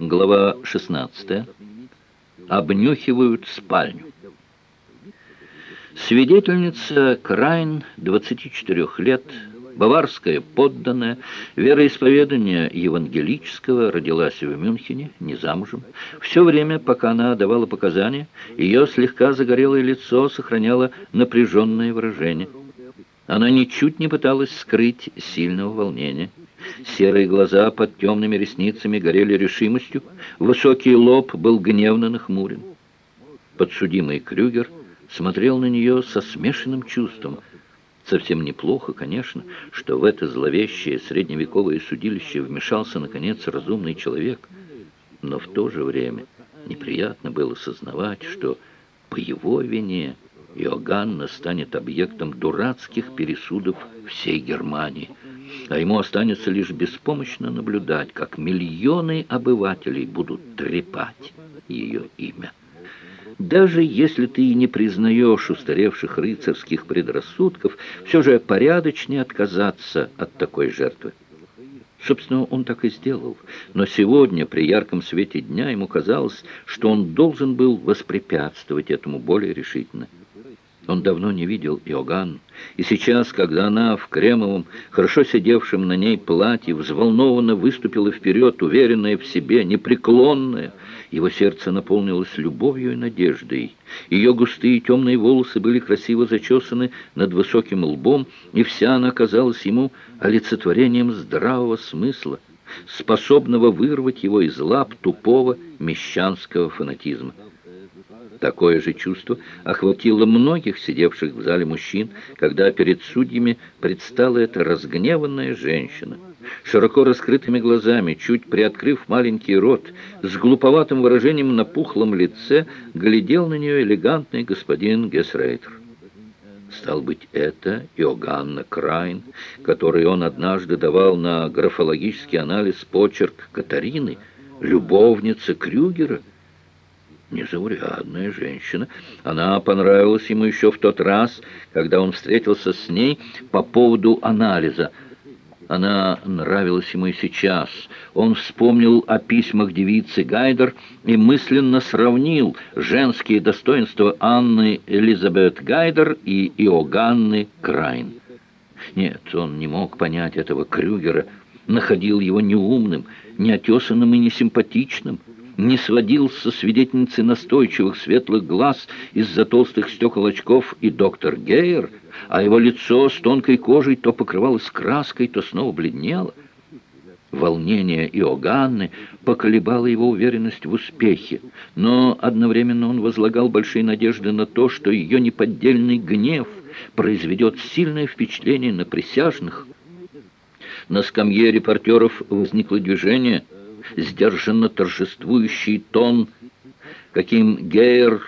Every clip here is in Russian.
Глава 16. Обнюхивают спальню. Свидетельница Крайн, 24 лет, баварская подданная, вероисповедания евангелического, родилась в Мюнхене, не замужем. Все время, пока она давала показания, ее слегка загорелое лицо сохраняло напряженное выражение. Она ничуть не пыталась скрыть сильного волнения. Серые глаза под темными ресницами горели решимостью, высокий лоб был гневно нахмурен. Подсудимый Крюгер смотрел на нее со смешанным чувством. Совсем неплохо, конечно, что в это зловещее средневековое судилище вмешался, наконец, разумный человек. Но в то же время неприятно было сознавать, что по его вине Иоганна станет объектом дурацких пересудов всей Германии, а ему останется лишь беспомощно наблюдать, как миллионы обывателей будут трепать ее имя. Даже если ты и не признаешь устаревших рыцарских предрассудков, все же порядочнее отказаться от такой жертвы. Собственно, он так и сделал. Но сегодня, при ярком свете дня, ему казалось, что он должен был воспрепятствовать этому более решительно. Он давно не видел Иоганн, и сейчас, когда она в кремовом, хорошо сидевшем на ней платье, взволнованно выступила вперед, уверенная в себе, непреклонная, его сердце наполнилось любовью и надеждой. Ее густые темные волосы были красиво зачесаны над высоким лбом, и вся она казалась ему олицетворением здравого смысла, способного вырвать его из лап тупого мещанского фанатизма. Такое же чувство охватило многих сидевших в зале мужчин, когда перед судьями предстала эта разгневанная женщина. Широко раскрытыми глазами, чуть приоткрыв маленький рот, с глуповатым выражением на пухлом лице, глядел на нее элегантный господин Гесрейтер. Стал быть, это Иоганна Крайн, который он однажды давал на графологический анализ почерк Катарины, любовница Крюгера, Незаурядная женщина. Она понравилась ему еще в тот раз, когда он встретился с ней по поводу анализа. Она нравилась ему и сейчас. Он вспомнил о письмах девицы Гайдер и мысленно сравнил женские достоинства Анны Элизабет Гайдер и Иоганны Крайн. Нет, он не мог понять этого Крюгера, находил его неумным, неотесанным и несимпатичным не сводил со свидетельницы настойчивых светлых глаз из-за толстых стекол очков и доктор Гейер, а его лицо с тонкой кожей то покрывалось краской, то снова бледнело. Волнение Иоганны поколебало его уверенность в успехе, но одновременно он возлагал большие надежды на то, что ее неподдельный гнев произведет сильное впечатление на присяжных. На скамье репортеров возникло движение – сдержанно торжествующий тон, каким Гейер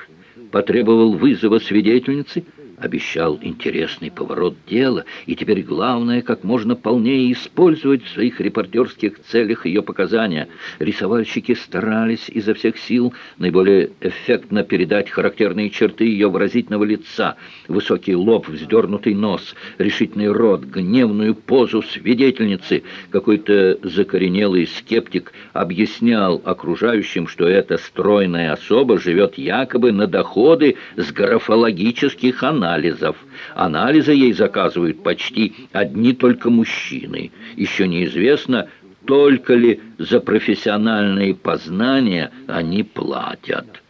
потребовал вызова свидетельницы – обещал интересный поворот дела, и теперь главное, как можно полнее использовать в своих репортерских целях ее показания. Рисовальщики старались изо всех сил наиболее эффектно передать характерные черты ее выразительного лица, высокий лоб, вздернутый нос, решительный рот, гневную позу свидетельницы. Какой-то закоренелый скептик объяснял окружающим, что эта стройная особа живет якобы на доходы с графологических анализов анализов. Анализы ей заказывают почти одни только мужчины. Еще неизвестно, только ли за профессиональные познания они платят.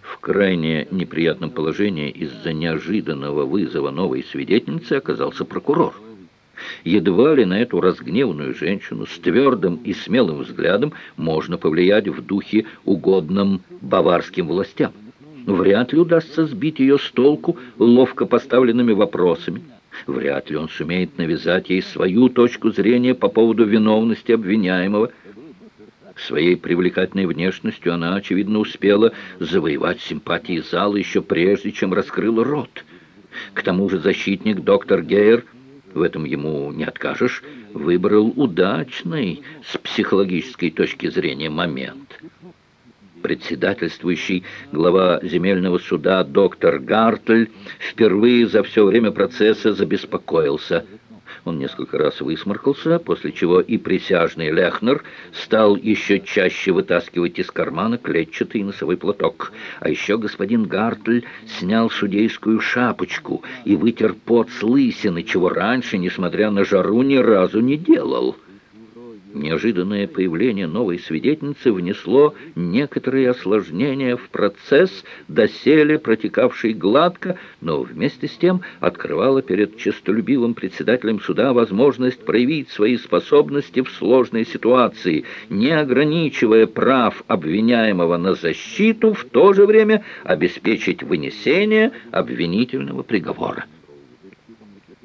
В крайне неприятном положении из-за неожиданного вызова новой свидетельницы оказался прокурор. Едва ли на эту разгневанную женщину с твердым и смелым взглядом можно повлиять в духе угодным баварским властям. Вряд ли удастся сбить ее с толку ловко поставленными вопросами. Вряд ли он сумеет навязать ей свою точку зрения по поводу виновности обвиняемого. Своей привлекательной внешностью она, очевидно, успела завоевать симпатии зала еще прежде, чем раскрыла рот. К тому же защитник доктор Гейер, в этом ему не откажешь, выбрал удачный с психологической точки зрения момент – председательствующий глава земельного суда доктор Гартль впервые за все время процесса забеспокоился. Он несколько раз высморкался, после чего и присяжный Лехнер стал еще чаще вытаскивать из кармана клетчатый носовой платок. А еще господин Гартль снял судейскую шапочку и вытер пот с лысины, чего раньше, несмотря на жару, ни разу не делал. Неожиданное появление новой свидетельницы внесло некоторые осложнения в процесс, доселе протекавший гладко, но вместе с тем открывало перед честолюбивым председателем суда возможность проявить свои способности в сложной ситуации, не ограничивая прав обвиняемого на защиту, в то же время обеспечить вынесение обвинительного приговора.